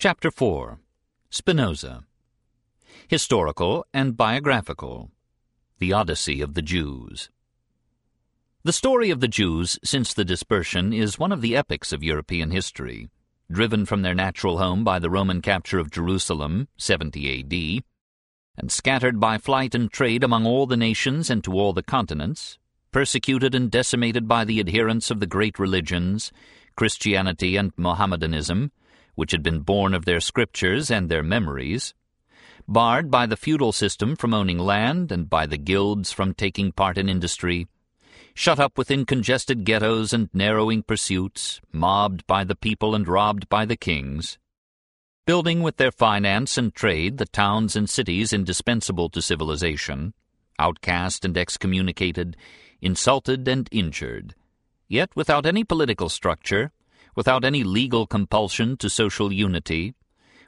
Chapter 4 Spinoza Historical and Biographical The Odyssey of the Jews The story of the Jews since the dispersion is one of the epics of European history. Driven from their natural home by the Roman capture of Jerusalem, 70 A.D., and scattered by flight and trade among all the nations and to all the continents, persecuted and decimated by the adherents of the great religions, Christianity and Mohammedanism, which had been born of their scriptures and their memories, barred by the feudal system from owning land and by the guilds from taking part in industry, shut up within congested ghettos and narrowing pursuits, mobbed by the people and robbed by the kings, building with their finance and trade the towns and cities indispensable to civilization, outcast and excommunicated, insulted and injured, yet without any political structure, without any legal compulsion to social unity,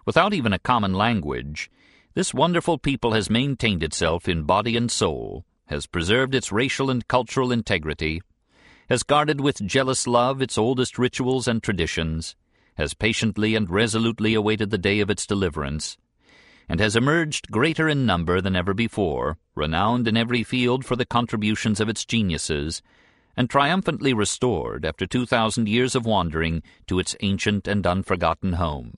without even a common language, this wonderful people has maintained itself in body and soul, has preserved its racial and cultural integrity, has guarded with jealous love its oldest rituals and traditions, has patiently and resolutely awaited the day of its deliverance, and has emerged greater in number than ever before, renowned in every field for the contributions of its geniuses, and triumphantly restored, after two thousand years of wandering, to its ancient and unforgotten home.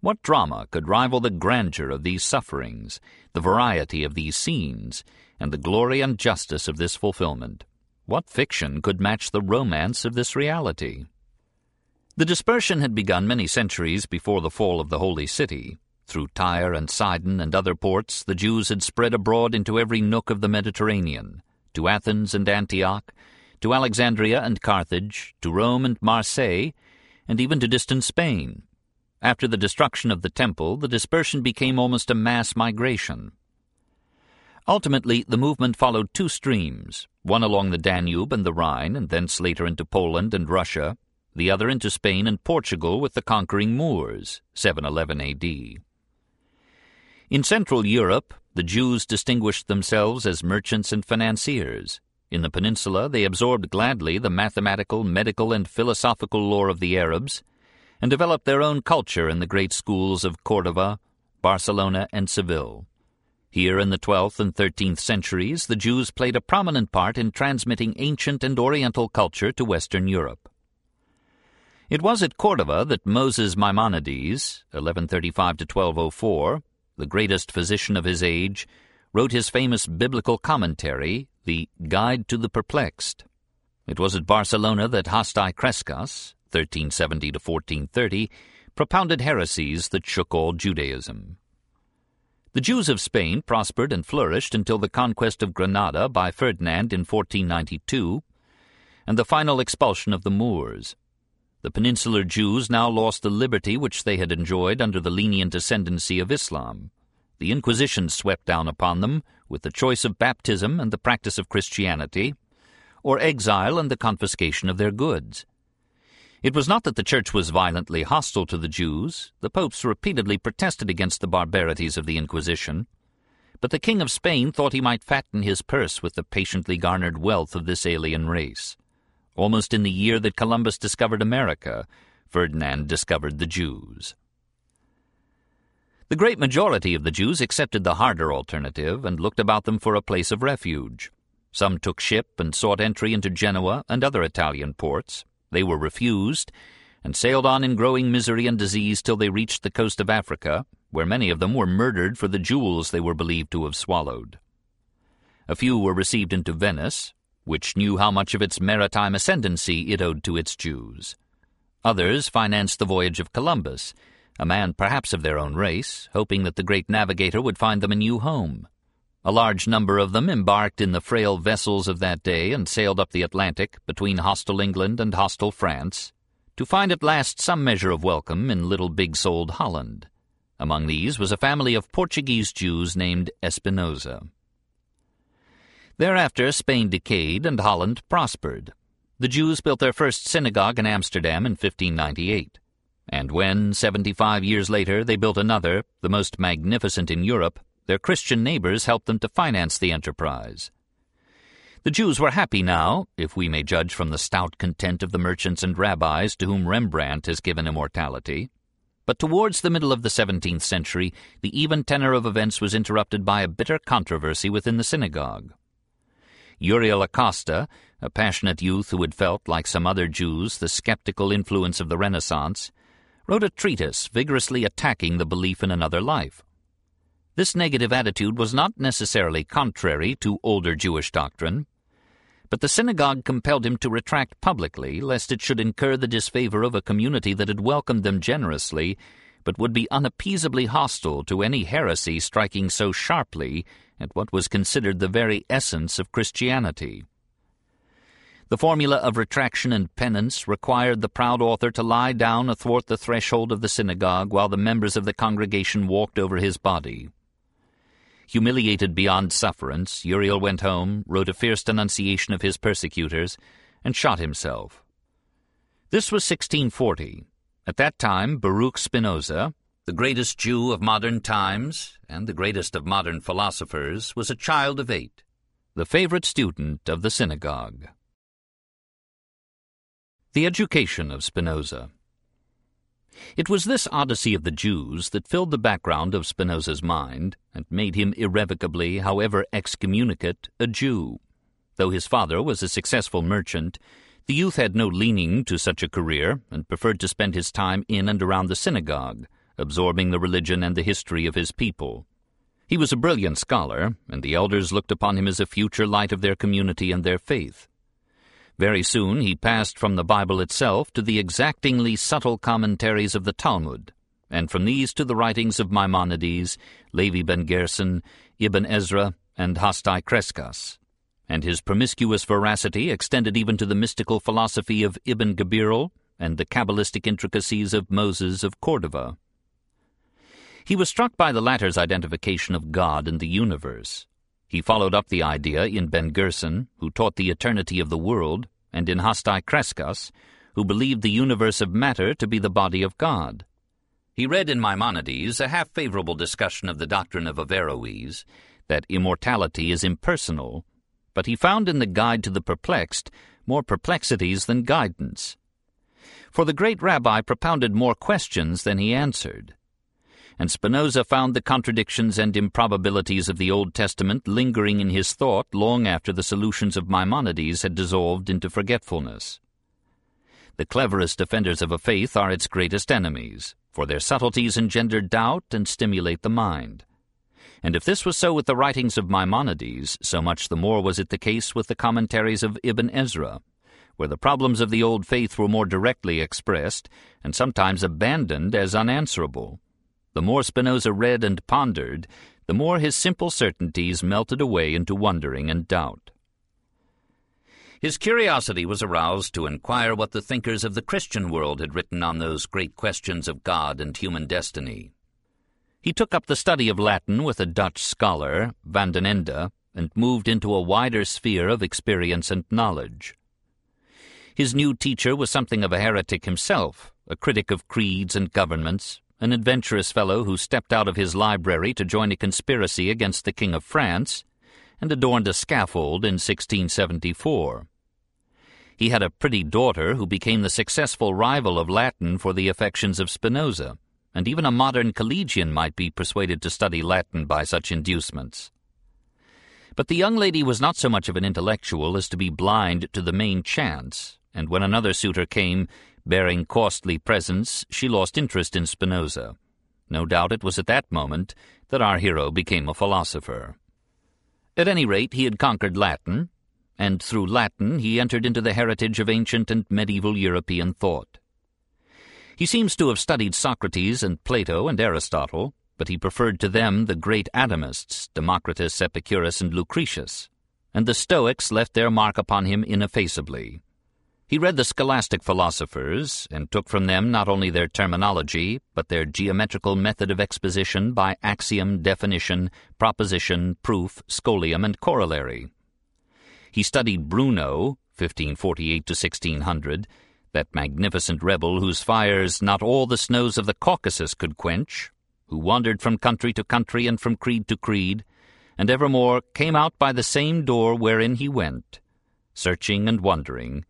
What drama could rival the grandeur of these sufferings, the variety of these scenes, and the glory and justice of this fulfillment? What fiction could match the romance of this reality? The dispersion had begun many centuries before the fall of the Holy City. Through Tyre and Sidon and other ports, the Jews had spread abroad into every nook of the Mediterranean, to Athens and Antioch, to Alexandria and Carthage, to Rome and Marseille, and even to distant Spain. After the destruction of the Temple, the dispersion became almost a mass migration. Ultimately, the movement followed two streams, one along the Danube and the Rhine, and thence later into Poland and Russia, the other into Spain and Portugal with the conquering Moors, 711 A.D. In Central Europe, the Jews distinguished themselves as merchants and financiers. In the peninsula, they absorbed gladly the mathematical, medical, and philosophical lore of the Arabs, and developed their own culture in the great schools of Cordova, Barcelona, and Seville. Here in the 12th and 13th centuries, the Jews played a prominent part in transmitting ancient and oriental culture to Western Europe. It was at Cordova that Moses Maimonides, 1135 to 1204, the greatest physician of his age, wrote his famous biblical commentary, the Guide to the Perplexed. It was at Barcelona that Hasdai Crescas, 1370 to 1430, propounded heresies that shook all Judaism. The Jews of Spain prospered and flourished until the conquest of Granada by Ferdinand in 1492, and the final expulsion of the Moors. The peninsular Jews now lost the liberty which they had enjoyed under the lenient ascendancy of Islam. The Inquisition swept down upon them with the choice of baptism and the practice of Christianity, or exile and the confiscation of their goods. It was not that the Church was violently hostile to the Jews. The popes repeatedly protested against the barbarities of the Inquisition. But the King of Spain thought he might fatten his purse with the patiently garnered wealth of this alien race. Almost in the year that Columbus discovered America, Ferdinand discovered the Jews. The great majority of the Jews accepted the harder alternative and looked about them for a place of refuge. Some took ship and sought entry into Genoa and other Italian ports. They were refused, and sailed on in growing misery and disease till they reached the coast of Africa, where many of them were murdered for the jewels they were believed to have swallowed. A few were received into Venice, which knew how much of its maritime ascendancy it owed to its Jews. Others financed the voyage of Columbus, a man perhaps of their own race, hoping that the great navigator would find them a new home. A large number of them embarked in the frail vessels of that day and sailed up the Atlantic between hostile England and hostile France, to find at last some measure of welcome in little big-souled Holland. Among these was a family of Portuguese Jews named Espinosa. Thereafter Spain decayed and Holland prospered. The Jews built their first synagogue in Amsterdam in 1598. And when, seventy-five years later, they built another, the most magnificent in Europe, their Christian neighbors helped them to finance the enterprise. The Jews were happy now, if we may judge from the stout content of the merchants and rabbis to whom Rembrandt has given immortality. But towards the middle of the 17th century, the even tenor of events was interrupted by a bitter controversy within the synagogue. Uriel Acosta, a passionate youth who had felt, like some other Jews, the skeptical influence of the Renaissance, wrote a treatise vigorously attacking the belief in another life. This negative attitude was not necessarily contrary to older Jewish doctrine, but the synagogue compelled him to retract publicly lest it should incur the disfavor of a community that had welcomed them generously, but would be unappeasably hostile to any heresy striking so sharply at what was considered the very essence of Christianity. The formula of retraction and penance required the proud author to lie down athwart the threshold of the synagogue while the members of the congregation walked over his body. Humiliated beyond sufferance, Uriel went home, wrote a fierce denunciation of his persecutors, and shot himself. This was 1640. At that time, Baruch Spinoza, the greatest Jew of modern times and the greatest of modern philosophers, was a child of eight, the favorite student of the synagogue. The Education of Spinoza It was this Odyssey of the Jews that filled the background of Spinoza's mind and made him irrevocably, however excommunicate, a Jew. Though his father was a successful merchant, the youth had no leaning to such a career and preferred to spend his time in and around the synagogue, absorbing the religion and the history of his people. He was a brilliant scholar, and the elders looked upon him as a future light of their community and their faith. Very soon he passed from the Bible itself to the exactingly subtle commentaries of the Talmud, and from these to the writings of Maimonides, Levi ben Gerson, Ibn Ezra, and Hasdai Crescas. And his promiscuous veracity extended even to the mystical philosophy of Ibn Gabirol and the Kabbalistic intricacies of Moses of Cordova. He was struck by the latter's identification of God and the universe, he followed up the idea in Ben Gerson, who taught the eternity of the world, and in Hasdai Crescas, who believed the universe of matter to be the body of God. He read in Maimonides a half-favorable discussion of the doctrine of Averroes, that immortality is impersonal, but he found in the Guide to the Perplexed more perplexities than guidance. For the great rabbi propounded more questions than he answered and Spinoza found the contradictions and improbabilities of the Old Testament lingering in his thought long after the solutions of Maimonides had dissolved into forgetfulness. The cleverest defenders of a faith are its greatest enemies, for their subtleties engender doubt and stimulate the mind. And if this was so with the writings of Maimonides, so much the more was it the case with the commentaries of Ibn Ezra, where the problems of the old faith were more directly expressed, and sometimes abandoned as unanswerable. The more Spinoza read and pondered, the more his simple certainties melted away into wondering and doubt. His curiosity was aroused to inquire what the thinkers of the Christian world had written on those great questions of God and human destiny. He took up the study of Latin with a Dutch scholar, Van den Ende, and moved into a wider sphere of experience and knowledge. His new teacher was something of a heretic himself, a critic of creeds and governments, an adventurous fellow who stepped out of his library to join a conspiracy against the King of France, and adorned a scaffold in 1674. He had a pretty daughter who became the successful rival of Latin for the affections of Spinoza, and even a modern collegian might be persuaded to study Latin by such inducements. But the young lady was not so much of an intellectual as to be blind to the main chance, and when another suitor came, Bearing costly presents, she lost interest in Spinoza. No doubt it was at that moment that our hero became a philosopher. At any rate, he had conquered Latin, and through Latin he entered into the heritage of ancient and medieval European thought. He seems to have studied Socrates and Plato and Aristotle, but he preferred to them the great atomists, Democritus, Epicurus, and Lucretius, and the Stoics left their mark upon him ineffaceably. He read the scholastic philosophers, and took from them not only their terminology, but their geometrical method of exposition by axiom, definition, proposition, proof, scholium, and corollary. He studied Bruno, 1548 to 1600, that magnificent rebel whose fires not all the snows of the Caucasus could quench, who wandered from country to country and from creed to creed, and evermore came out by the same door wherein he went, searching and wondering,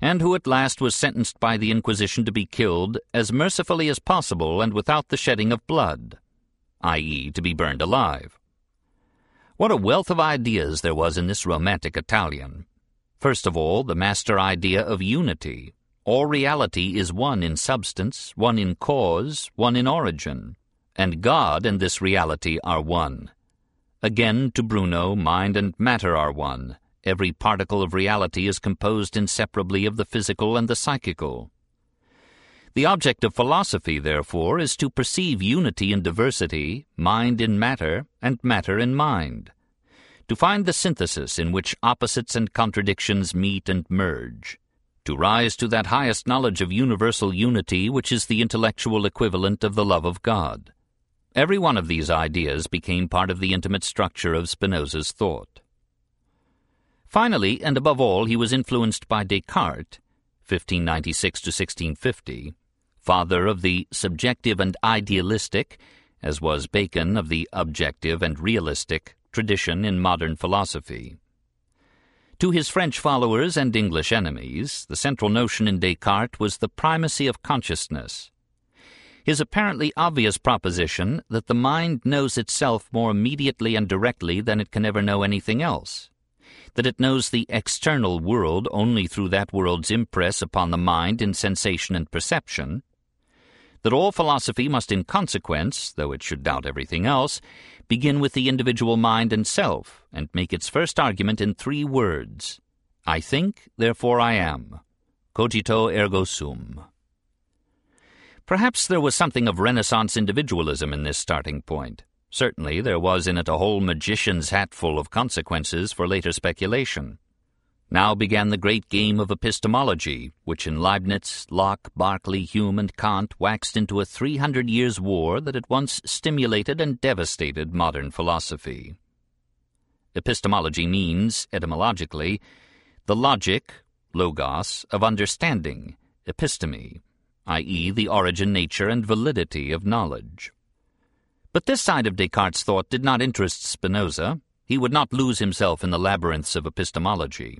and who at last was sentenced by the Inquisition to be killed as mercifully as possible and without the shedding of blood, i.e., to be burned alive. What a wealth of ideas there was in this romantic Italian. First of all, the master idea of unity. All reality is one in substance, one in cause, one in origin, and God and this reality are one. Again, to Bruno, mind and matter are one. Every particle of reality is composed inseparably of the physical and the psychical. The object of philosophy, therefore, is to perceive unity in diversity, mind in matter, and matter in mind. To find the synthesis in which opposites and contradictions meet and merge. To rise to that highest knowledge of universal unity which is the intellectual equivalent of the love of God. Every one of these ideas became part of the intimate structure of Spinoza's thought. Finally, and above all, he was influenced by Descartes, 1596 to 1650, father of the subjective and idealistic, as was Bacon of the objective and realistic, tradition in modern philosophy. To his French followers and English enemies, the central notion in Descartes was the primacy of consciousness, his apparently obvious proposition that the mind knows itself more immediately and directly than it can ever know anything else, that it knows the external world only through that world's impress upon the mind in sensation and perception, that all philosophy must in consequence, though it should doubt everything else, begin with the individual mind and self, and make its first argument in three words I think, therefore I am. Cogito ergo sum. Perhaps there was something of Renaissance individualism in this starting point. Certainly there was in it a whole magician's hatful of consequences for later speculation. Now began the great game of epistemology, which in Leibniz, Locke, Berkeley, Hume, and Kant waxed into a three hundred years' war that at once stimulated and devastated modern philosophy. Epistemology means, etymologically, the logic, logos, of understanding, episteme, i.e., the origin, nature, and validity of knowledge. But this side of Descartes' thought did not interest Spinoza. He would not lose himself in the labyrinths of epistemology.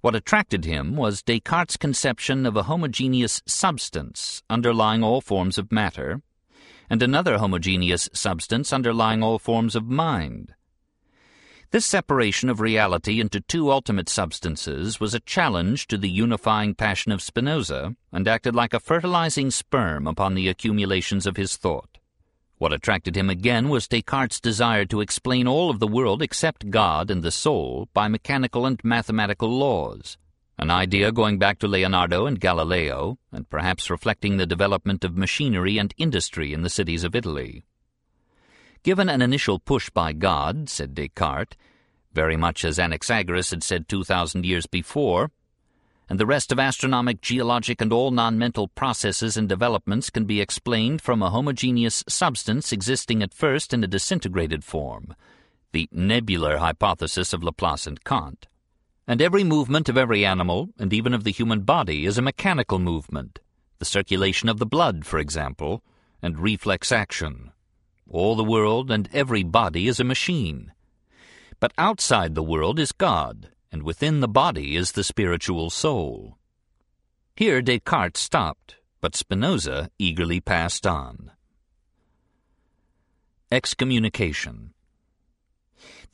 What attracted him was Descartes' conception of a homogeneous substance underlying all forms of matter, and another homogeneous substance underlying all forms of mind. This separation of reality into two ultimate substances was a challenge to the unifying passion of Spinoza and acted like a fertilizing sperm upon the accumulations of his thought. What attracted him again was Descartes' desire to explain all of the world except God and the soul by mechanical and mathematical laws, an idea going back to Leonardo and Galileo, and perhaps reflecting the development of machinery and industry in the cities of Italy. Given an initial push by God, said Descartes, very much as Anaxagoras had said 2,000 years before, and the rest of astronomic, geologic, and all non-mental processes and developments can be explained from a homogeneous substance existing at first in a disintegrated form, the nebular hypothesis of Laplace and Kant. And every movement of every animal, and even of the human body, is a mechanical movement, the circulation of the blood, for example, and reflex action. All the world and every body is a machine. But outside the world is God, and within the body is the spiritual soul. Here Descartes stopped, but Spinoza eagerly passed on. Excommunication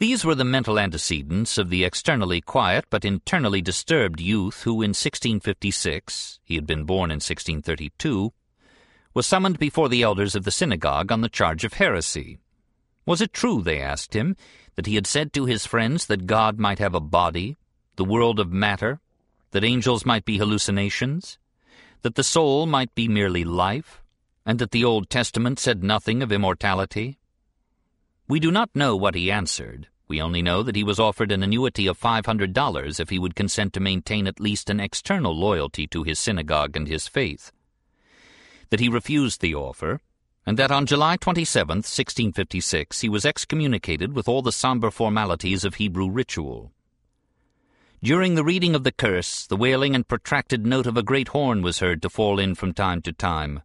These were the mental antecedents of the externally quiet but internally disturbed youth who in 1656, he had been born in 1632, was summoned before the elders of the synagogue on the charge of heresy. Was it true, they asked him, that he had said to his friends that God might have a body, the world of matter, that angels might be hallucinations, that the soul might be merely life, and that the Old Testament said nothing of immortality? We do not know what he answered. We only know that he was offered an annuity of $500 if he would consent to maintain at least an external loyalty to his synagogue and his faith that he refused the offer, and that on July 27, 1656, he was excommunicated with all the somber formalities of Hebrew ritual. During the reading of the curse, the wailing and protracted note of a great horn was heard to fall in from time to time.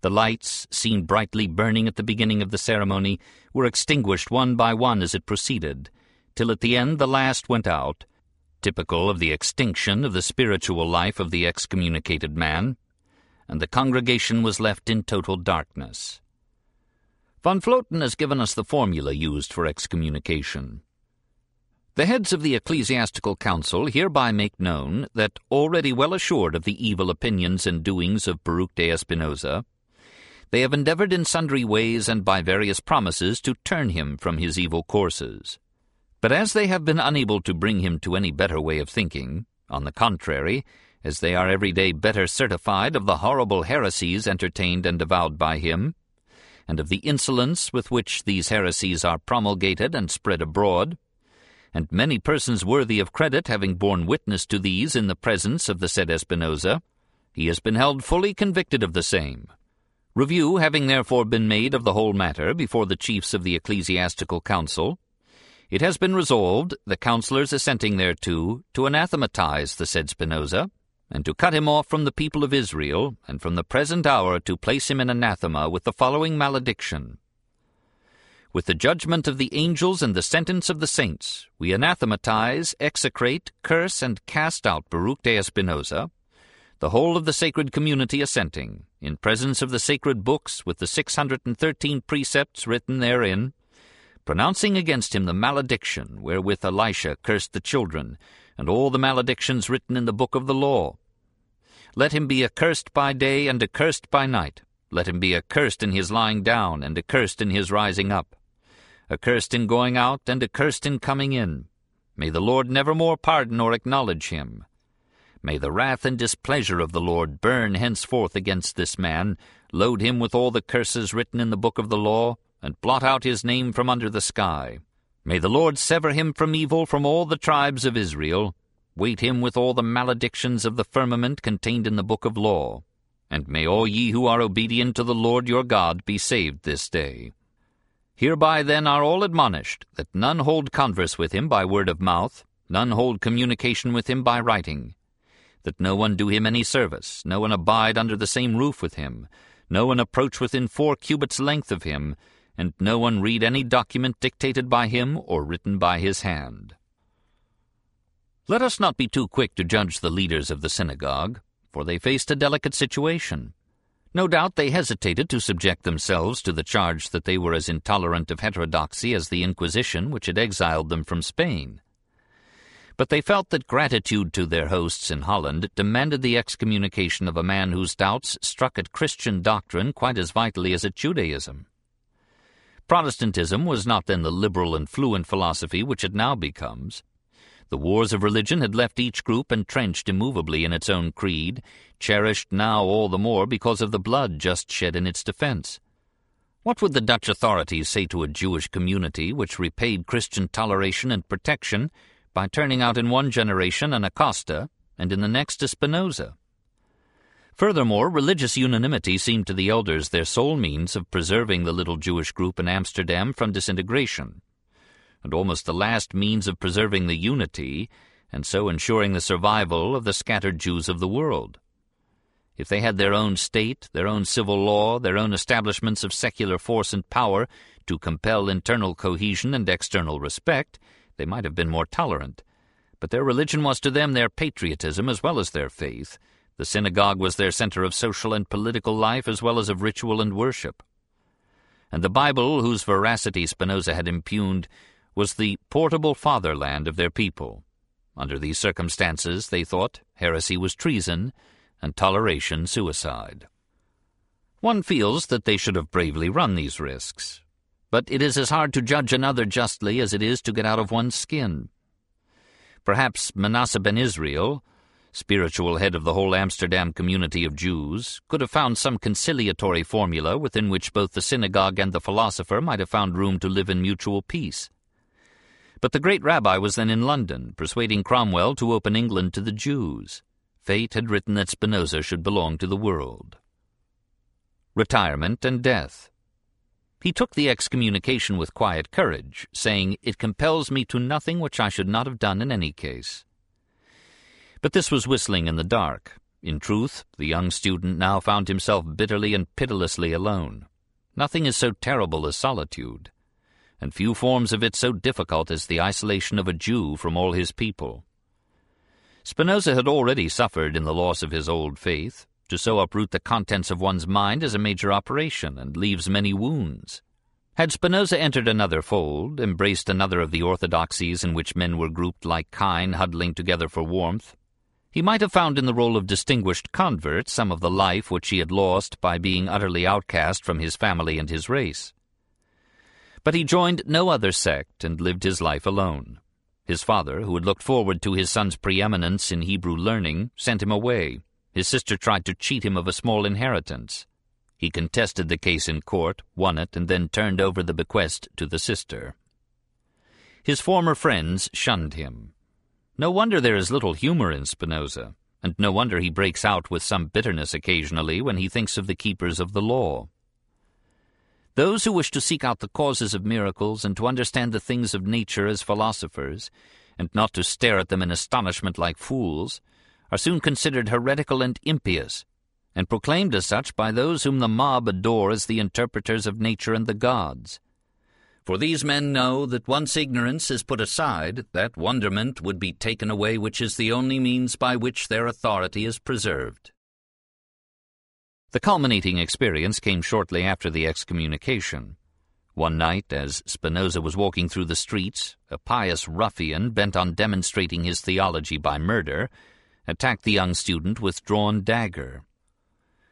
The lights, seen brightly burning at the beginning of the ceremony, were extinguished one by one as it proceeded, till at the end the last went out, typical of the extinction of the spiritual life of the excommunicated man, and the congregation was left in total darkness. Von Vloten has given us the formula used for excommunication. The heads of the ecclesiastical council hereby make known that, already well assured of the evil opinions and doings of Baruch de Espinosa, they have endeavored in sundry ways and by various promises to turn him from his evil courses. But as they have been unable to bring him to any better way of thinking, on the contrary, as they are every day better certified of the horrible heresies entertained and avowed by him, and of the insolence with which these heresies are promulgated and spread abroad, and many persons worthy of credit having borne witness to these in the presence of the said Espinosa, he has been held fully convicted of the same. Review having therefore been made of the whole matter before the chiefs of the ecclesiastical council, it has been resolved, the councillors assenting thereto, to anathematize the said Spinoza, and to cut him off from the people of Israel, and from the present hour to place him in anathema with the following malediction. With the judgment of the angels and the sentence of the saints, we anathematize, execrate, curse, and cast out Baruch de Espinosa, the whole of the sacred community assenting, in presence of the sacred books with the six hundred and thirteen precepts written therein, pronouncing against him the malediction wherewith Elisha cursed the children, and all the maledictions written in the book of the law. Let him be accursed by day and accursed by night. Let him be accursed in his lying down and accursed in his rising up. Accursed in going out and accursed in coming in. May the Lord nevermore pardon or acknowledge him. May the wrath and displeasure of the Lord burn henceforth against this man, load him with all the curses written in the book of the law, and blot out his name from under the sky. May the Lord sever him from evil from all the tribes of Israel, weight him with all the maledictions of the firmament contained in the book of law. And may all ye who are obedient to the Lord your God be saved this day. Hereby then are all admonished, that none hold converse with him by word of mouth, none hold communication with him by writing, that no one do him any service, no one abide under the same roof with him, no one approach within four cubits length of him, and no one read any document dictated by him or written by his hand. Let us not be too quick to judge the leaders of the synagogue, for they faced a delicate situation. No doubt they hesitated to subject themselves to the charge that they were as intolerant of heterodoxy as the Inquisition which had exiled them from Spain. But they felt that gratitude to their hosts in Holland demanded the excommunication of a man whose doubts struck at Christian doctrine quite as vitally as at Judaism. Protestantism was not then the liberal and fluent philosophy which it now becomes. The wars of religion had left each group entrenched immovably in its own creed, cherished now all the more because of the blood just shed in its defense. What would the Dutch authorities say to a Jewish community which repaid Christian toleration and protection by turning out in one generation an Acosta and in the next a Spinoza? Furthermore, religious unanimity seemed to the elders their sole means of preserving the little Jewish group in Amsterdam from disintegration, and almost the last means of preserving the unity, and so ensuring the survival of the scattered Jews of the world. If they had their own state, their own civil law, their own establishments of secular force and power to compel internal cohesion and external respect, they might have been more tolerant. But their religion was to them their patriotism as well as their faith, the synagogue was their center of social and political life as well as of ritual and worship. And the Bible, whose veracity Spinoza had impugned, was the portable fatherland of their people. Under these circumstances, they thought, heresy was treason, and toleration suicide. One feels that they should have bravely run these risks, but it is as hard to judge another justly as it is to get out of one's skin. Perhaps Manasseh ben Israel, spiritual head of the whole Amsterdam community of Jews, could have found some conciliatory formula within which both the synagogue and the philosopher might have found room to live in mutual peace. But the great rabbi was then in London, persuading Cromwell to open England to the Jews. Fate had written that Spinoza should belong to the world. Retirement and death. He took the excommunication with quiet courage, saying, It compels me to nothing which I should not have done in any case. But this was whistling in the dark. In truth, the young student now found himself bitterly and pitilessly alone. Nothing is so terrible as solitude, and few forms of it so difficult as the isolation of a Jew from all his people. Spinoza had already suffered in the loss of his old faith. To so uproot the contents of one's mind is a major operation, and leaves many wounds. Had Spinoza entered another fold, embraced another of the orthodoxies in which men were grouped like kine huddling together for warmth, he might have found in the role of distinguished convert some of the life which he had lost by being utterly outcast from his family and his race. But he joined no other sect and lived his life alone. His father, who had looked forward to his son's preeminence in Hebrew learning, sent him away. His sister tried to cheat him of a small inheritance. He contested the case in court, won it, and then turned over the bequest to the sister. His former friends shunned him. No wonder there is little humor in Spinoza, and no wonder he breaks out with some bitterness occasionally when he thinks of the keepers of the law. Those who wish to seek out the causes of miracles and to understand the things of nature as philosophers, and not to stare at them in astonishment like fools, are soon considered heretical and impious, and proclaimed as such by those whom the mob adore as the interpreters of nature and the gods. For these men know that once ignorance is put aside, that wonderment would be taken away which is the only means by which their authority is preserved. The culminating experience came shortly after the excommunication. One night, as Spinoza was walking through the streets, a pious ruffian bent on demonstrating his theology by murder attacked the young student with drawn dagger.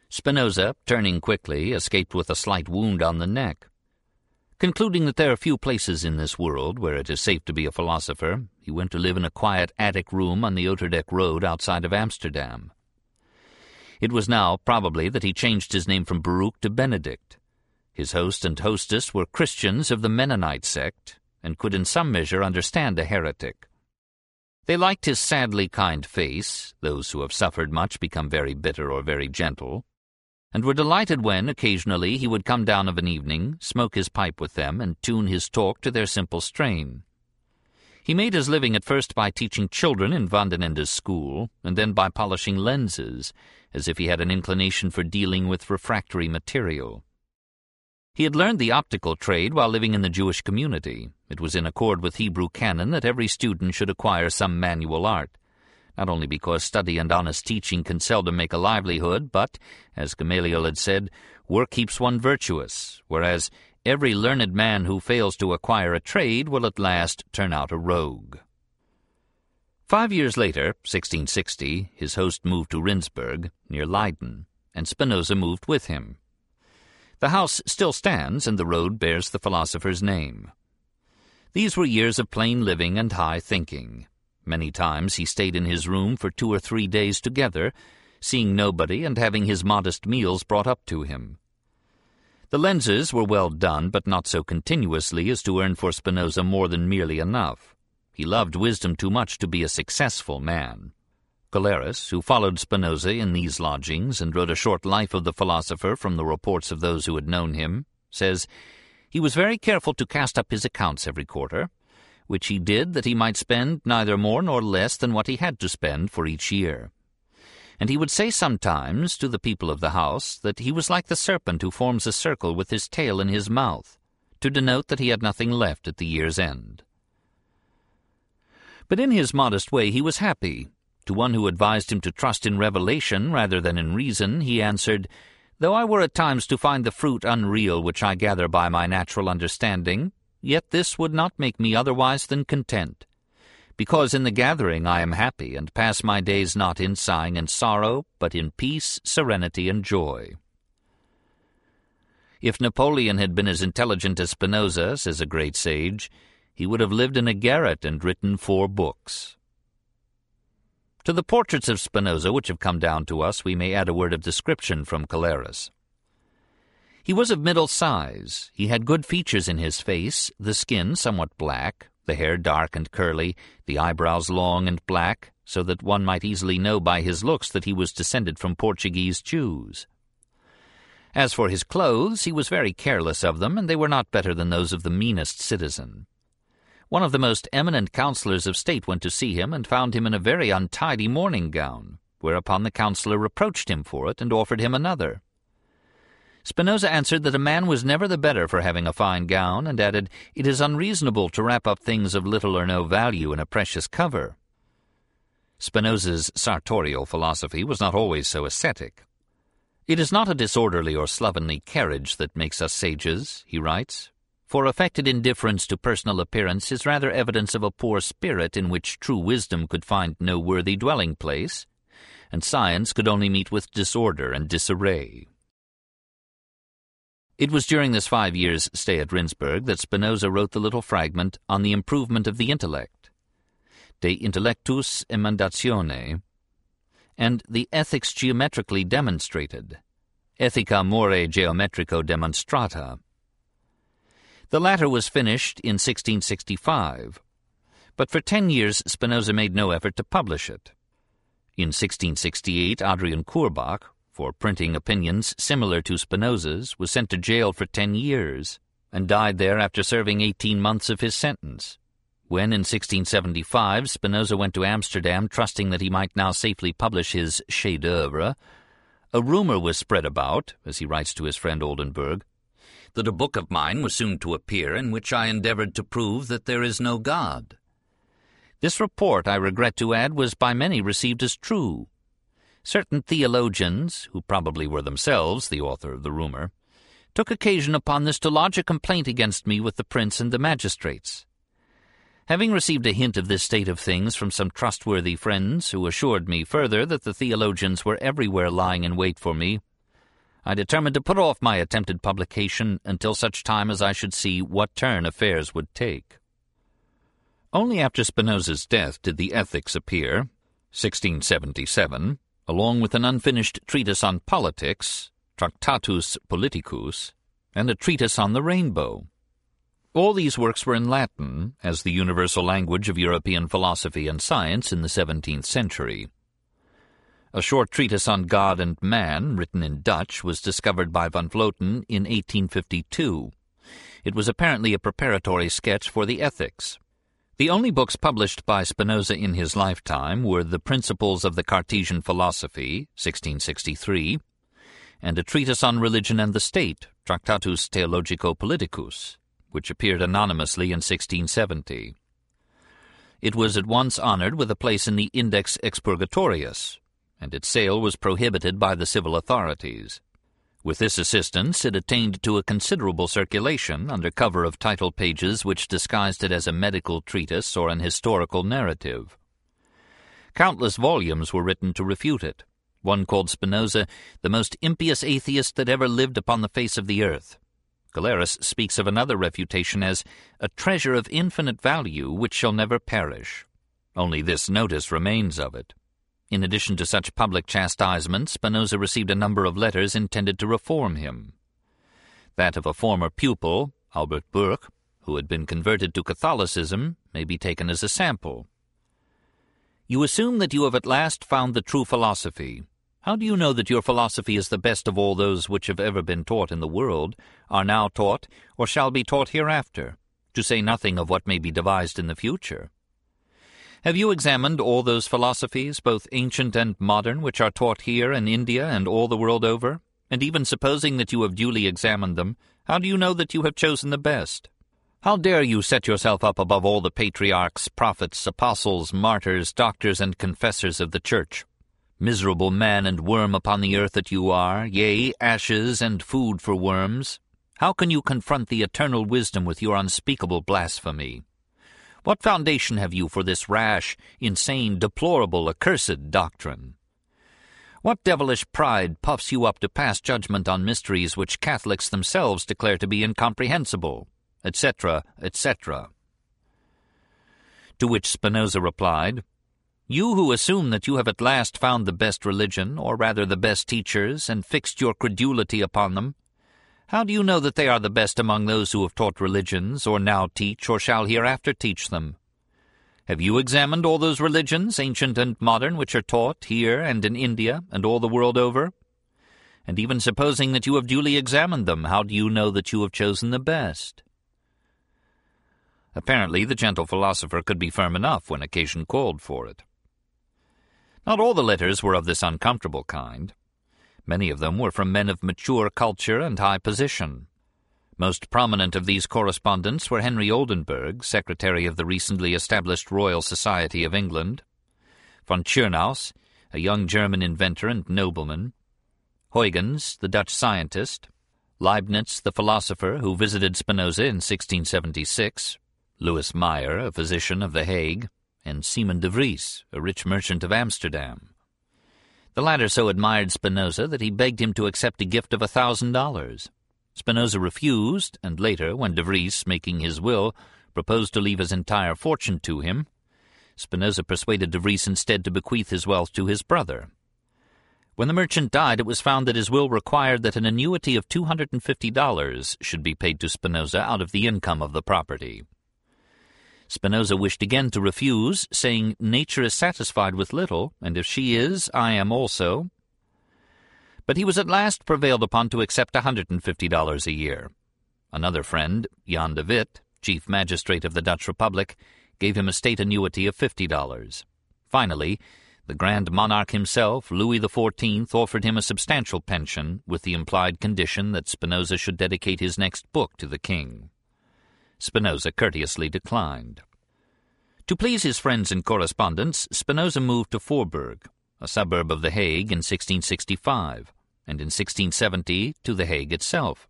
Spinoza, turning quickly, escaped with a slight wound on the neck. Concluding that there are few places in this world where it is safe to be a philosopher, he went to live in a quiet attic room on the Oterdijk Road outside of Amsterdam. It was now, probably, that he changed his name from Baruch to Benedict. His host and hostess were Christians of the Mennonite sect, and could in some measure understand a heretic. They liked his sadly kind face, those who have suffered much become very bitter or very gentle, and were delighted when, occasionally, he would come down of an evening, smoke his pipe with them, and tune his talk to their simple strain. He made his living at first by teaching children in Van den Ende's school, and then by polishing lenses, as if he had an inclination for dealing with refractory material. He had learned the optical trade while living in the Jewish community. It was in accord with Hebrew canon that every student should acquire some manual art, not only because study and honest teaching can seldom make a livelihood, but, as Gamaliel had said, work keeps one virtuous, whereas every learned man who fails to acquire a trade will at last turn out a rogue. Five years later, 1660, his host moved to Rhynsburg, near Leyden, and Spinoza moved with him. The house still stands, and the road bears the philosopher's name. These were years of plain living and high thinking. Many times he stayed in his room for two or three days together, seeing nobody and having his modest meals brought up to him. The lenses were well done, but not so continuously as to earn for Spinoza more than merely enough. He loved wisdom too much to be a successful man. Colerus, who followed Spinoza in these lodgings and wrote a short life of the philosopher from the reports of those who had known him, says, He was very careful to cast up his accounts every quarter, which he did that he might spend neither more nor less than what he had to spend for each year. And he would say sometimes to the people of the house that he was like the serpent who forms a circle with his tail in his mouth, to denote that he had nothing left at the year's end. But in his modest way he was happy. To one who advised him to trust in revelation rather than in reason, he answered, Though I were at times to find the fruit unreal which I gather by my natural understanding, yet this would not make me otherwise than content. Because in the gathering I am happy, and pass my days not in sighing and sorrow, but in peace, serenity, and joy. If Napoleon had been as intelligent as Spinoza, says a great sage, he would have lived in a garret and written four books. To the portraits of Spinoza which have come down to us we may add a word of description from Colerus. He was of middle size. He had good features in his face, the skin somewhat black, the hair dark and curly, the eyebrows long and black, so that one might easily know by his looks that he was descended from Portuguese Jews. As for his clothes, he was very careless of them, and they were not better than those of the meanest citizen. One of the most eminent councillors of state went to see him and found him in a very untidy morning gown, whereupon the councillor reproached him for it and offered him another. Spinoza answered that a man was never the better for having a fine gown, and added, It is unreasonable to wrap up things of little or no value in a precious cover. Spinoza's sartorial philosophy was not always so ascetic. It is not a disorderly or slovenly carriage that makes us sages, he writes, for affected indifference to personal appearance is rather evidence of a poor spirit in which true wisdom could find no worthy dwelling place, and science could only meet with disorder and disarray. It was during this five years' stay at Rhynsburg that Spinoza wrote the little fragment on the improvement of the intellect, De Intellectus Emendatione, and the ethics geometrically demonstrated, Ethica More Geometrico Demonstrata. The latter was finished in 1665, but for ten years Spinoza made no effort to publish it. In 1668, Adrian Koerbagh, for printing opinions similar to Spinoza's, was sent to jail for ten years, and died there after serving eighteen months of his sentence. When, in 1675, Spinoza went to Amsterdam trusting that he might now safely publish his chef d'oeuvre, a rumor was spread about, as he writes to his friend Oldenburg, that a book of mine was soon to appear in which I endeavored to prove that there is no God. This report, I regret to add, was by many received as true. Certain theologians, who probably were themselves the author of the rumor, took occasion upon this to lodge a complaint against me with the prince and the magistrates. Having received a hint of this state of things from some trustworthy friends who assured me further that the theologians were everywhere lying in wait for me, I determined to put off my attempted publication until such time as I should see what turn affairs would take. Only after Spinoza's death did the Ethics appear, 1677, along with an unfinished treatise on politics, Tractatus Politicus, and a treatise on the rainbow, all these works were in Latin, as the universal language of European philosophy and science in the seventeenth century. A short treatise on God and Man, written in Dutch, was discovered by van Vloten in 1852. It was apparently a preparatory sketch for the Ethics. The only books published by Spinoza in his lifetime were The Principles of the Cartesian Philosophy, 1663, and a treatise on religion and the state, Tractatus Theologico Politicus, which appeared anonymously in 1670. It was at once honored with a place in the Index Expurgatorius, and its sale was prohibited by the civil authorities. With this assistance, it attained to a considerable circulation under cover of title pages which disguised it as a medical treatise or an historical narrative. Countless volumes were written to refute it, one called Spinoza the most impious atheist that ever lived upon the face of the earth, Colerus speaks of another refutation as a treasure of infinite value which shall never perish. Only this notice remains of it. In addition to such public chastisement, Spinoza received a number of letters intended to reform him. That of a former pupil, Albert Burgh, who had been converted to Catholicism, may be taken as a sample. You assume that you have at last found the true philosophy, how do you know that your philosophy is the best of all those which have ever been taught in the world, are now taught, or shall be taught hereafter, to say nothing of what may be devised in the future? Have you examined all those philosophies, both ancient and modern, which are taught here in India and all the world over? And even supposing that you have duly examined them, how do you know that you have chosen the best? How dare you set yourself up above all the patriarchs, prophets, apostles, martyrs, doctors, and confessors of the Church? Miserable man and worm upon the earth that you are, yea, ashes and food for worms, how can you confront the eternal wisdom with your unspeakable blasphemy? What foundation have you for this rash, insane, deplorable, accursed doctrine? What devilish pride puffs you up to pass judgment on mysteries which Catholics themselves declare to be incomprehensible, etc., etc.? To which Spinoza replied, you who assume that you have at last found the best religion, or rather the best teachers, and fixed your credulity upon them, how do you know that they are the best among those who have taught religions, or now teach, or shall hereafter teach them? Have you examined all those religions, ancient and modern, which are taught here and in India and all the world over? And even supposing that you have duly examined them, how do you know that you have chosen the best? Apparently the gentle philosopher could be firm enough when occasion called for it. Not all the letters were of this uncomfortable kind. Many of them were from men of mature culture and high position. Most prominent of these correspondents were Henry Oldenburg, secretary of the recently established Royal Society of England, von Tschirnhaus, a young German inventor and nobleman, Huygens, the Dutch scientist, Leibniz, the philosopher who visited Spinoza in 1676, Louis Meyer, a physician of The Hague, and Simon de Vries, a rich merchant of Amsterdam. The latter so admired Spinoza that he begged him to accept a gift of a thousand dollars. Spinoza refused, and later, when de Vries, making his will, proposed to leave his entire fortune to him, Spinoza persuaded de Vries instead to bequeath his wealth to his brother. When the merchant died, it was found that his will required that an annuity of $250 should be paid to Spinoza out of the income of the property. Spinoza wished again to refuse, saying, Nature is satisfied with little, and if she is, I am also. But he was at last prevailed upon to accept $150 a year. Another friend, Jan de Witt, chief magistrate of the Dutch Republic, gave him a state annuity of $50. Finally, the Grand Monarch himself, Louis XIV, offered him a substantial pension with the implied condition that Spinoza should dedicate his next book to the king. Spinoza courteously declined. To please his friends and correspondents, Spinoza moved to Voorburg, a suburb of The Hague, in 1665, and in 1670 to The Hague itself.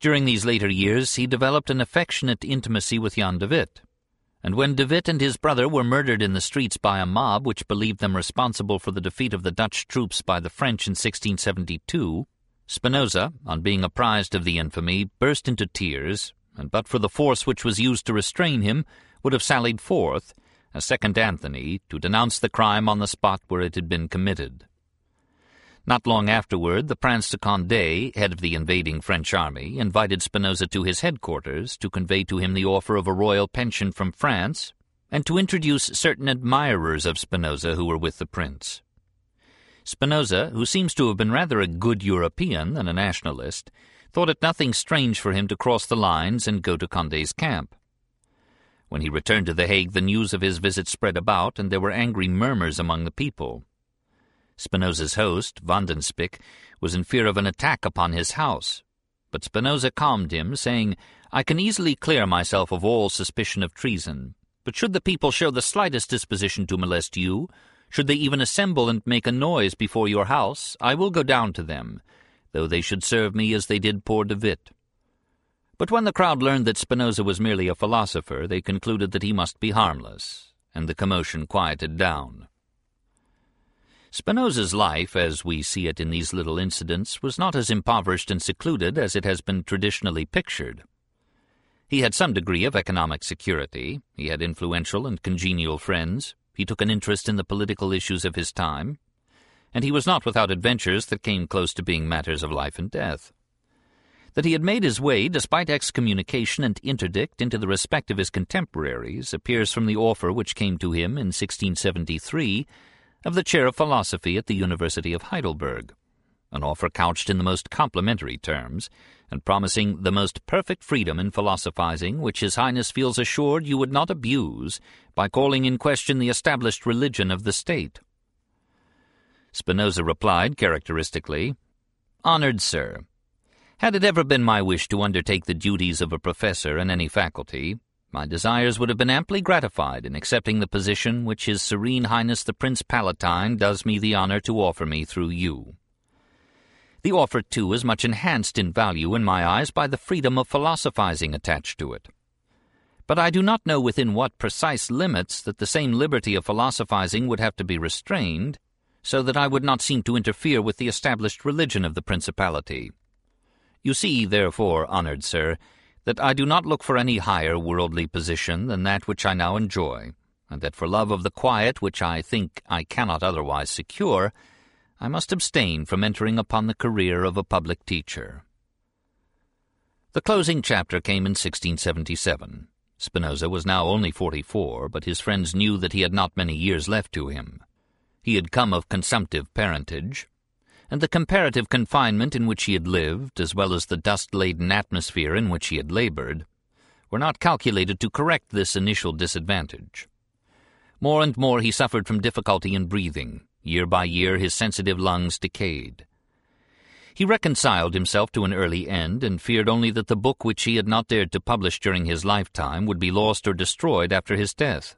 During these later years, he developed an affectionate intimacy with Jan de Witt, and when de Witt and his brother were murdered in the streets by a mob which believed them responsible for the defeat of the Dutch troops by the French in 1672, Spinoza, on being apprised of the infamy, burst into tears, and but for the force which was used to restrain him, would have sallied forth, a second Anthony, to denounce the crime on the spot where it had been committed. Not long afterward, the Prince de Condé, head of the invading French army, invited Spinoza to his headquarters to convey to him the offer of a royal pension from France and to introduce certain admirers of Spinoza who were with the prince. Spinoza, who seems to have been rather a good European than a nationalist, thought it nothing strange for him to cross the lines and go to Condé's camp. When he returned to The Hague, the news of his visit spread about, and there were angry murmurs among the people. Spinoza's host, Van den Spyck, was in fear of an attack upon his house. But Spinoza calmed him, saying, I can easily clear myself of all suspicion of treason. But should the people show the slightest disposition to molest you, should they even assemble and make a noise before your house, I will go down to them, though they should serve me as they did poor de Witt. But when the crowd learned that Spinoza was merely a philosopher, they concluded that he must be harmless, and the commotion quieted down. Spinoza's life, as we see it in these little incidents, was not as impoverished and secluded as it has been traditionally pictured. He had some degree of economic security, he had influential and congenial friends, he took an interest in the political issues of his time, and he was not without adventures that came close to being matters of life and death. That he had made his way, despite excommunication and interdict, into the respect of his contemporaries appears from the offer which came to him in 1673 of the chair of philosophy at the University of Heidelberg, an offer couched in the most complimentary terms, and promising the most perfect freedom in philosophizing which His Highness feels assured you would not abuse by calling in question the established religion of the state. Spinoza replied characteristically, Honored Sir, had it ever been my wish to undertake the duties of a professor in any faculty, my desires would have been amply gratified in accepting the position which His Serene Highness the Prince Palatine does me the honor to offer me through you. The offer, too, is much enhanced in value in my eyes by the freedom of philosophizing attached to it. But I do not know within what precise limits that the same liberty of philosophizing would have to be restrained, so that I would not seem to interfere with the established religion of the principality. You see, therefore, honored sir, that I do not look for any higher worldly position than that which I now enjoy, and that for love of the quiet which I think I cannot otherwise secure, I must abstain from entering upon the career of a public teacher. The closing chapter came in 1677. Spinoza was now only forty-four, but his friends knew that he had not many years left to him. He had come of consumptive parentage, and the comparative confinement in which he had lived, as well as the dust-laden atmosphere in which he had labored, were not calculated to correct this initial disadvantage. More and more he suffered from difficulty in breathing. Year by year his sensitive lungs decayed. He reconciled himself to an early end, and feared only that the book which he had not dared to publish during his lifetime would be lost or destroyed after his death.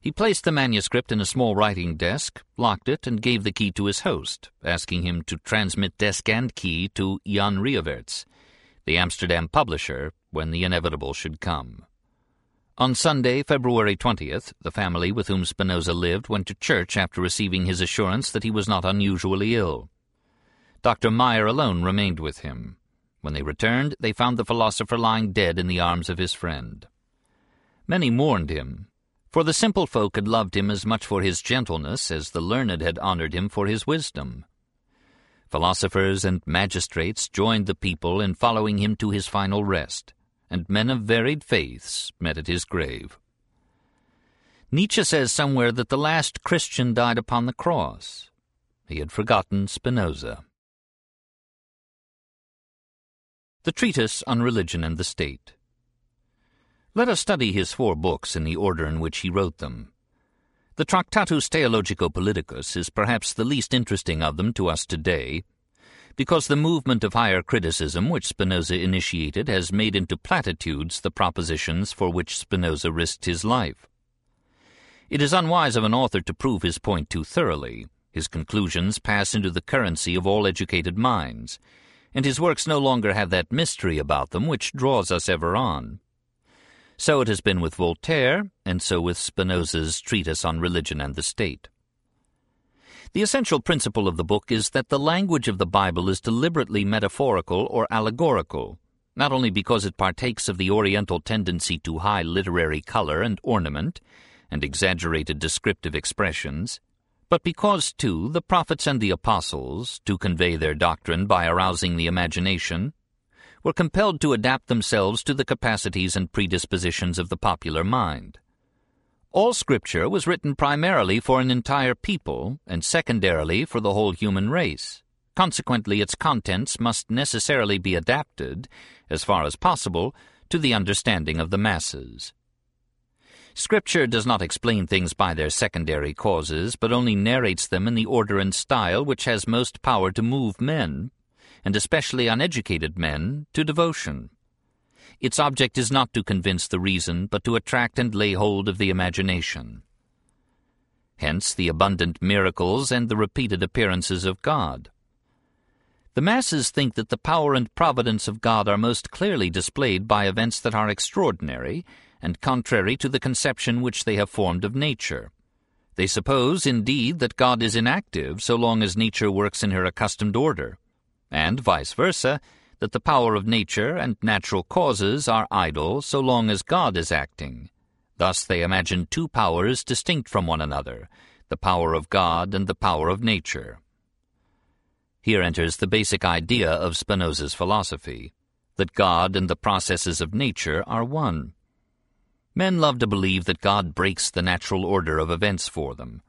He placed the manuscript in a small writing desk, locked it, and gave the key to his host, asking him to transmit desk and key to Jan Rieuwertz, the Amsterdam publisher, when the inevitable should come. On Sunday, February 20th, the family with whom Spinoza lived went to church after receiving his assurance that he was not unusually ill. Dr. Meyer alone remained with him. When they returned, they found the philosopher lying dead in the arms of his friend. Many mourned him, for the simple folk had loved him as much for his gentleness as the learned had honored him for his wisdom. Philosophers and magistrates joined the people in following him to his final rest, and men of varied faiths met at his grave. Nietzsche says somewhere that the last Christian died upon the cross. He had forgotten Spinoza. The Treatise on Religion and the State let us study his four books in the order in which he wrote them. The Tractatus Theologico-Politicus is perhaps the least interesting of them to us today, because the movement of higher criticism which Spinoza initiated has made into platitudes the propositions for which Spinoza risked his life. It is unwise of an author to prove his point too thoroughly. His conclusions pass into the currency of all educated minds, and his works no longer have that mystery about them which draws us ever on. So it has been with Voltaire, and so with Spinoza's treatise on religion and the state. The essential principle of the book is that the language of the Bible is deliberately metaphorical or allegorical, not only because it partakes of the Oriental tendency to high literary color and ornament, and exaggerated descriptive expressions, but because, too, the prophets and the apostles, to convey their doctrine by arousing the imagination, were compelled to adapt themselves to the capacities and predispositions of the popular mind. All Scripture was written primarily for an entire people and secondarily for the whole human race. Consequently, its contents must necessarily be adapted, as far as possible, to the understanding of the masses. Scripture does not explain things by their secondary causes, but only narrates them in the order and style which has most power to move men, and especially uneducated men, to devotion. Its object is not to convince the reason, but to attract and lay hold of the imagination. Hence the abundant miracles and the repeated appearances of God. The masses think that the power and providence of God are most clearly displayed by events that are extraordinary and contrary to the conception which they have formed of nature. They suppose, indeed, that God is inactive so long as nature works in her accustomed order and vice versa, that the power of nature and natural causes are idle so long as God is acting. Thus they imagine two powers distinct from one another, the power of God and the power of nature. Here enters the basic idea of Spinoza's philosophy, that God and the processes of nature are one. Men love to believe that God breaks the natural order of events for them,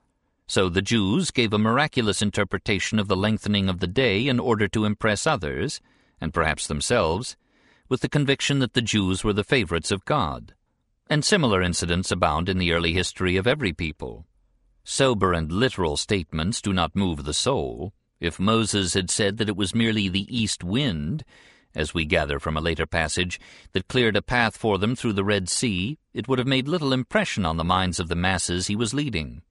so the Jews gave a miraculous interpretation of the lengthening of the day in order to impress others, and perhaps themselves, with the conviction that the Jews were the favorites of God. And similar incidents abound in the early history of every people. Sober and literal statements do not move the soul. If Moses had said that it was merely the east wind, as we gather from a later passage, that cleared a path for them through the Red Sea, it would have made little impression on the minds of the masses he was leading.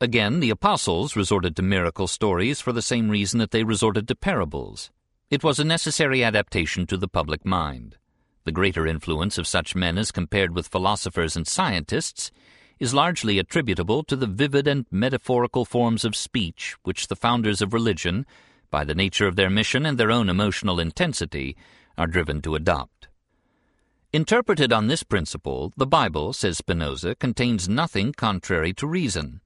Again, the apostles resorted to miracle stories for the same reason that they resorted to parables. It was a necessary adaptation to the public mind. The greater influence of such men as compared with philosophers and scientists is largely attributable to the vivid and metaphorical forms of speech which the founders of religion, by the nature of their mission and their own emotional intensity, are driven to adopt. Interpreted on this principle, the Bible, says Spinoza, contains nothing contrary to reason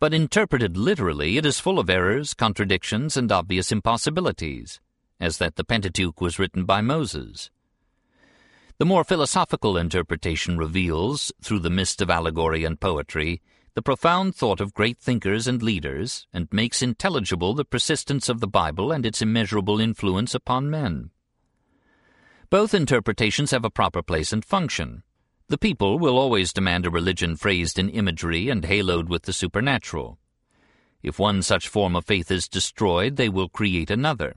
but interpreted literally it is full of errors, contradictions, and obvious impossibilities, as that the Pentateuch was written by Moses. The more philosophical interpretation reveals, through the mist of allegory and poetry, the profound thought of great thinkers and leaders, and makes intelligible the persistence of the Bible and its immeasurable influence upon men. Both interpretations have a proper place and function, the people will always demand a religion phrased in imagery and haloed with the supernatural. If one such form of faith is destroyed, they will create another.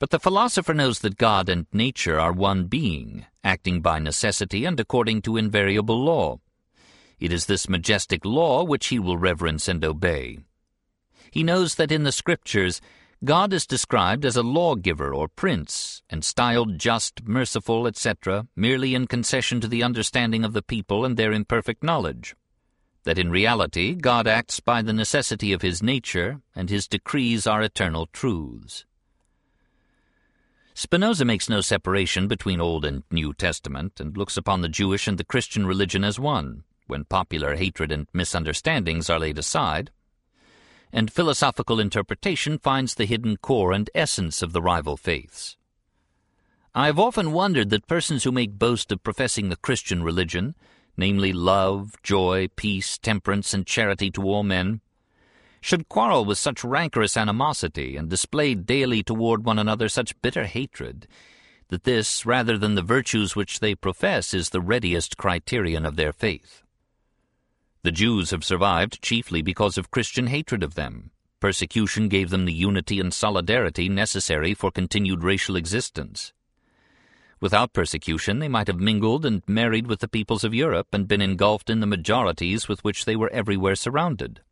But the philosopher knows that God and nature are one being, acting by necessity and according to invariable law. It is this majestic law which he will reverence and obey. He knows that in the Scriptures God is described as a lawgiver or prince, and styled just, merciful, etc., merely in concession to the understanding of the people and their imperfect knowledge. That in reality God acts by the necessity of his nature, and his decrees are eternal truths. Spinoza makes no separation between Old and New Testament, and looks upon the Jewish and the Christian religion as one, when popular hatred and misunderstandings are laid aside, and philosophical interpretation finds the hidden core and essence of the rival faiths. I have often wondered that persons who make boast of professing the Christian religion, namely love, joy, peace, temperance, and charity to all men, should quarrel with such rancorous animosity and display daily toward one another such bitter hatred, that this, rather than the virtues which they profess, is the readiest criterion of their faith. The Jews have survived chiefly because of Christian hatred of them. Persecution gave them the unity and solidarity necessary for continued racial existence. Without persecution, they might have mingled and married with the peoples of Europe and been engulfed in the majorities with which they were everywhere surrounded.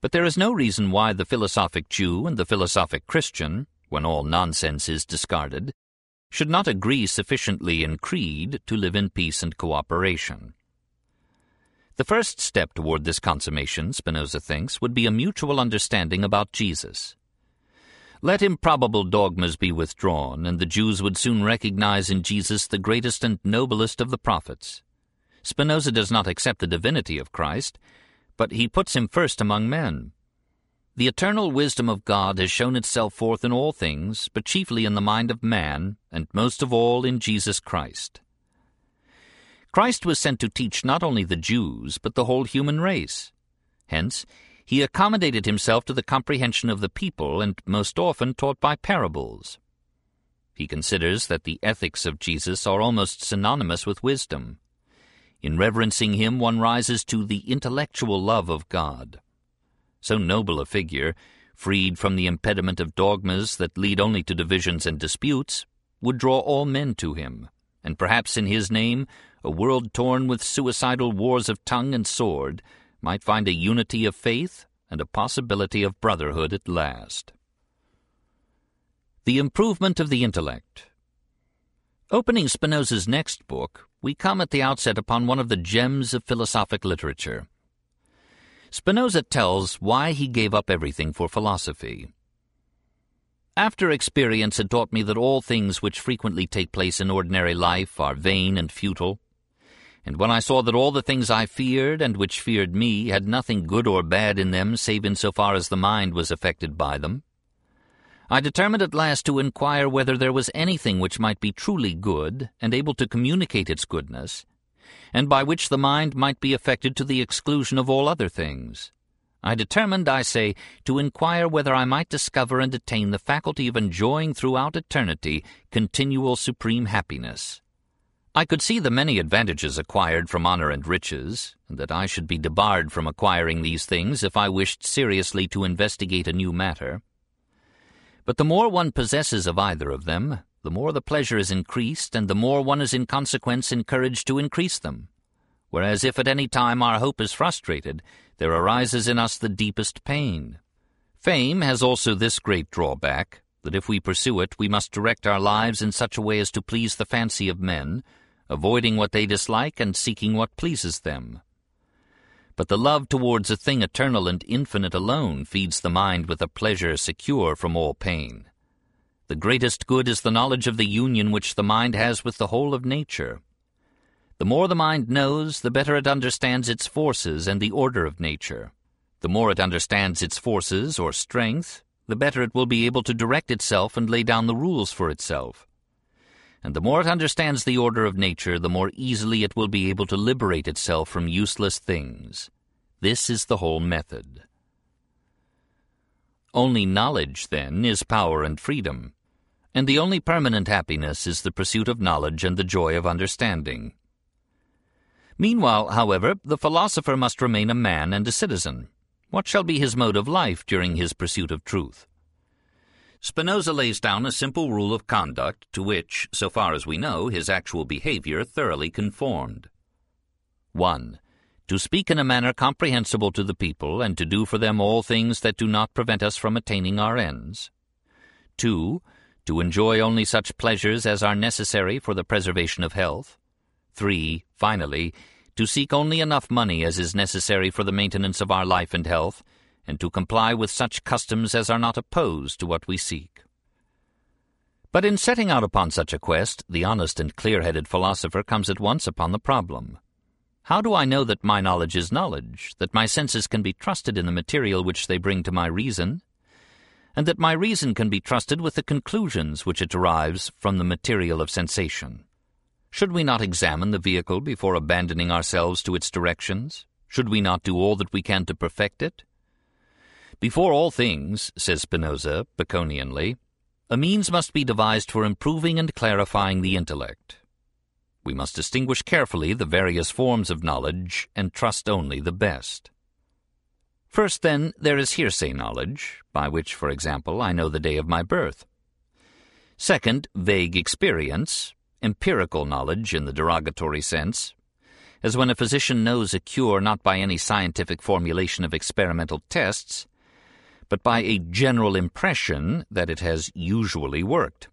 But there is no reason why the philosophic Jew and the philosophic Christian, when all nonsense is discarded, should not agree sufficiently in creed to live in peace and cooperation. The first step toward this consummation, Spinoza thinks, would be a mutual understanding about Jesus. Let improbable dogmas be withdrawn, and the Jews would soon recognize in Jesus the greatest and noblest of the prophets. Spinoza does not accept the divinity of Christ, but he puts him first among men. The eternal wisdom of God has shown itself forth in all things, but chiefly in the mind of man, and most of all in Jesus Christ. Christ was sent to teach not only the Jews, but the whole human race. Hence, he accommodated himself to the comprehension of the people and most often taught by parables. He considers that the ethics of Jesus are almost synonymous with wisdom. In reverencing him one rises to the intellectual love of God. So noble a figure, freed from the impediment of dogmas that lead only to divisions and disputes, would draw all men to him, and perhaps in his name a world torn with suicidal wars of tongue and sword, might find a unity of faith and a possibility of brotherhood at last. The Improvement of the Intellect Opening Spinoza's next book, we come at the outset upon one of the gems of philosophic literature. Spinoza tells why he gave up everything for philosophy. After experience had taught me that all things which frequently take place in ordinary life are vain and futile, and when I saw that all the things I feared and which feared me had nothing good or bad in them save in so far as the mind was affected by them, I determined at last to inquire whether there was anything which might be truly good and able to communicate its goodness, and by which the mind might be affected to the exclusion of all other things. I determined, I say, to inquire whether I might discover and attain the faculty of enjoying throughout eternity continual supreme happiness. I could see the many advantages acquired from honor and riches, and that I should be debarred from acquiring these things if I wished seriously to investigate a new matter. But the more one possesses of either of them, the more the pleasure is increased, and the more one is in consequence encouraged to increase them. Whereas if at any time our hope is frustrated, there arises in us the deepest pain. Fame has also this great drawback, that if we pursue it, we must direct our lives in such a way as to please the fancy of men, avoiding what they dislike and seeking what pleases them. But the love towards a thing eternal and infinite alone feeds the mind with a pleasure secure from all pain. The greatest good is the knowledge of the union which the mind has with the whole of nature. The more the mind knows, the better it understands its forces and the order of nature. The more it understands its forces or strength, the better it will be able to direct itself and lay down the rules for itself and the more it understands the order of nature, the more easily it will be able to liberate itself from useless things. This is the whole method. Only knowledge, then, is power and freedom, and the only permanent happiness is the pursuit of knowledge and the joy of understanding. Meanwhile, however, the philosopher must remain a man and a citizen. What shall be his mode of life during his pursuit of truth? Spinoza lays down a simple rule of conduct to which, so far as we know, his actual behavior thoroughly conformed. 1. to speak in a manner comprehensible to the people, and to do for them all things that do not prevent us from attaining our ends. 2. To enjoy only such pleasures as are necessary for the preservation of health. 3. Finally, to seek only enough money as is necessary for the maintenance of our life and health, and to comply with such customs as are not opposed to what we seek. But in setting out upon such a quest, the honest and clear-headed philosopher comes at once upon the problem. How do I know that my knowledge is knowledge, that my senses can be trusted in the material which they bring to my reason, and that my reason can be trusted with the conclusions which it derives from the material of sensation? Should we not examine the vehicle before abandoning ourselves to its directions? Should we not do all that we can to perfect it? Before all things, says Spinoza, Baconianly, a means must be devised for improving and clarifying the intellect. We must distinguish carefully the various forms of knowledge and trust only the best. First, then, there is hearsay knowledge, by which, for example, I know the day of my birth. Second, vague experience, empirical knowledge in the derogatory sense, as when a physician knows a cure not by any scientific formulation of experimental tests, but by a general impression that it has usually worked.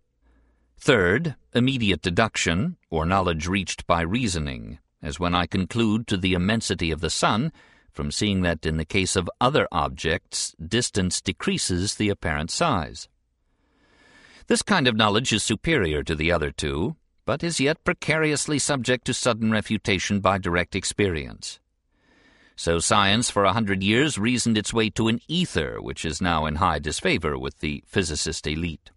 Third, immediate deduction, or knowledge reached by reasoning, as when I conclude to the immensity of the sun from seeing that in the case of other objects distance decreases the apparent size. This kind of knowledge is superior to the other two, but is yet precariously subject to sudden refutation by direct experience. So science for a hundred years reasoned its way to an ether which is now in high disfavor with the physicist elite.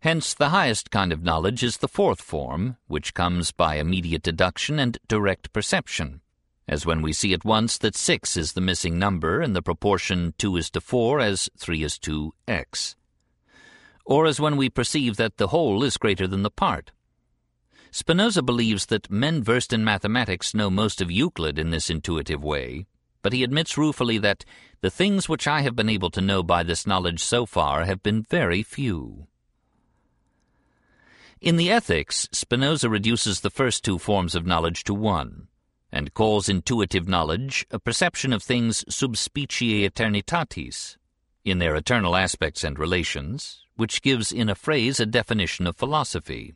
Hence the highest kind of knowledge is the fourth form, which comes by immediate deduction and direct perception, as when we see at once that six is the missing number in the proportion two is to four as three is to x, or as when we perceive that the whole is greater than the part, Spinoza believes that men versed in mathematics know most of Euclid in this intuitive way, but he admits ruefully that the things which I have been able to know by this knowledge so far have been very few. In the Ethics, Spinoza reduces the first two forms of knowledge to one, and calls intuitive knowledge a perception of things sub specie aeternitatis, in their eternal aspects and relations, which gives in a phrase a definition of philosophy.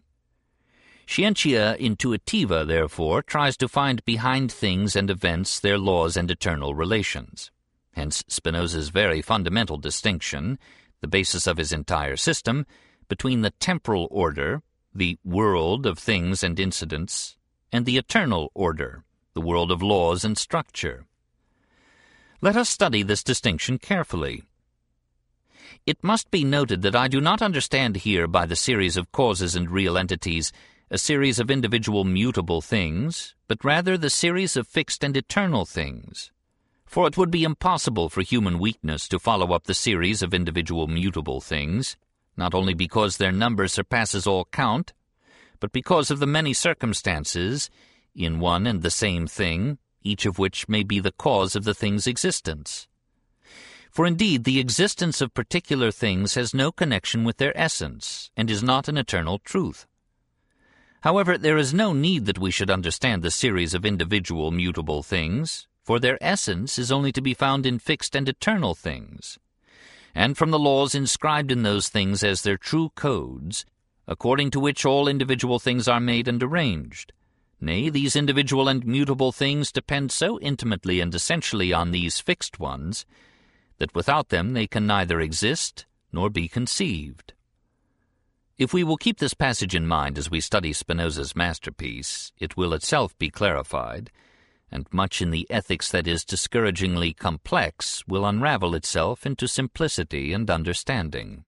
Scientia intuitiva, therefore, tries to find behind things and events their laws and eternal relations. Hence Spinoza's very fundamental distinction, the basis of his entire system, between the temporal order, the world of things and incidents, and the eternal order, the world of laws and structure. Let us study this distinction carefully. It must be noted that I do not understand here by the series of causes and real entities a series of individual mutable things, but rather the series of fixed and eternal things. For it would be impossible for human weakness to follow up the series of individual mutable things, not only because their number surpasses all count, but because of the many circumstances in one and the same thing, each of which may be the cause of the thing's existence. For indeed the existence of particular things has no connection with their essence, and is not an eternal truth. However, there is no need that we should understand the series of individual mutable things, for their essence is only to be found in fixed and eternal things, and from the laws inscribed in those things as their true codes, according to which all individual things are made and arranged. Nay, these individual and mutable things depend so intimately and essentially on these fixed ones, that without them they can neither exist nor be conceived. If we will keep this passage in mind as we study Spinoza's masterpiece, it will itself be clarified, and much in the ethics that is discouragingly complex will unravel itself into simplicity and understanding.